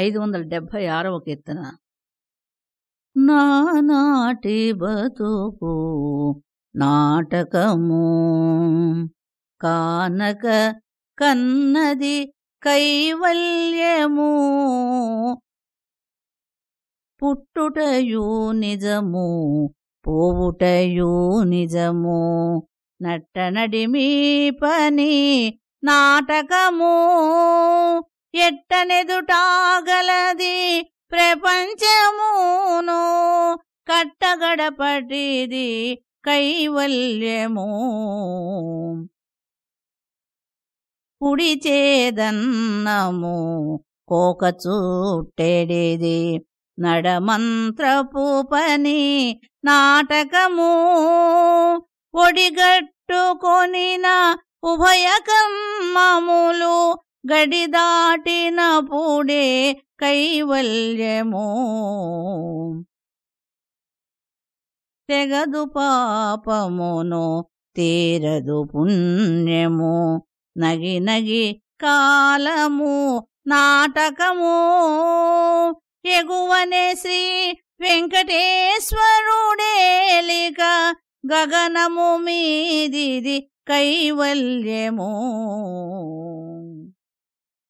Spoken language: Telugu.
ఐదు వందల డెబ్భై ఆరవ కీర్తన. నానాటి బతుకు నాటకము. కానక కన్నది కైవల్యము. పుట్టుటయూ నిజము పోవుటయూ నిజము. నట్టనడిమి పని నాటకము. ఎట్టనెదుటాగలది ప్రపంచమును కట్టగడపటిది కైవల్యము. కుడి చేదన్నము కోక చుట్టెడిది నడమంత్రపు పని నాటకము. ఒడిగట్టుకొనిన ఉభయ కమ్మములు గడి దాటిన పూడే కైవల్యము. తెగదు పాపమును తీరదు పుణ్యము. నగి నగి కాలము నాటకము. ఎగువనే శ్రీ వెంకటేశ్వరుడేలిక గగనము మీదిది కైవల్యము.